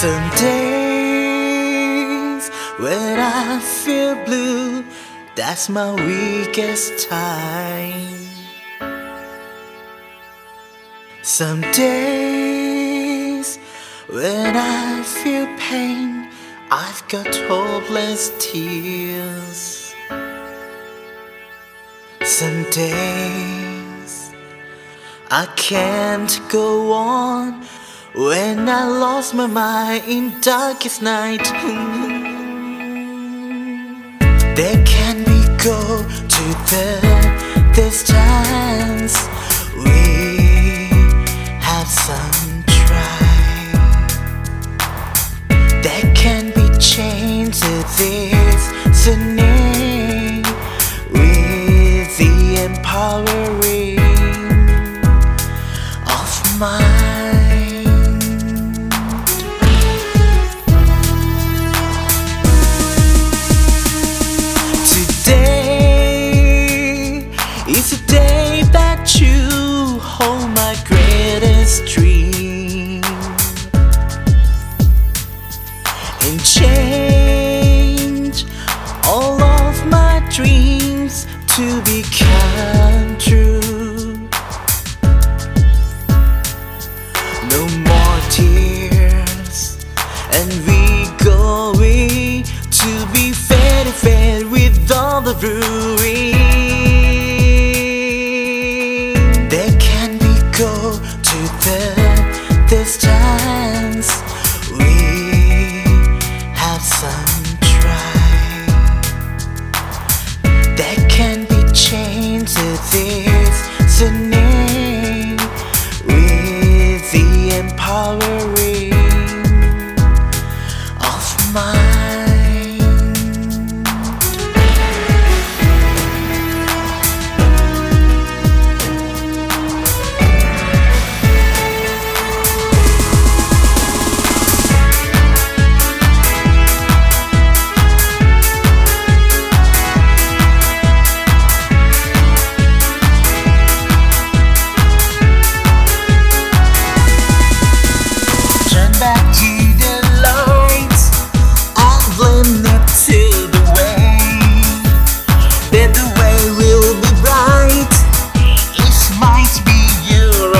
Some days when I feel blue, that's my weakest time. Some days when I feel pain, I've got hopeless tears. Some days I can't go on when I lost my mind in darkest night. There can we go to the distance? We change all of my dreams to become true. No more tears, and we going to be fed and fed with all the rules. change this the name with the empowering of my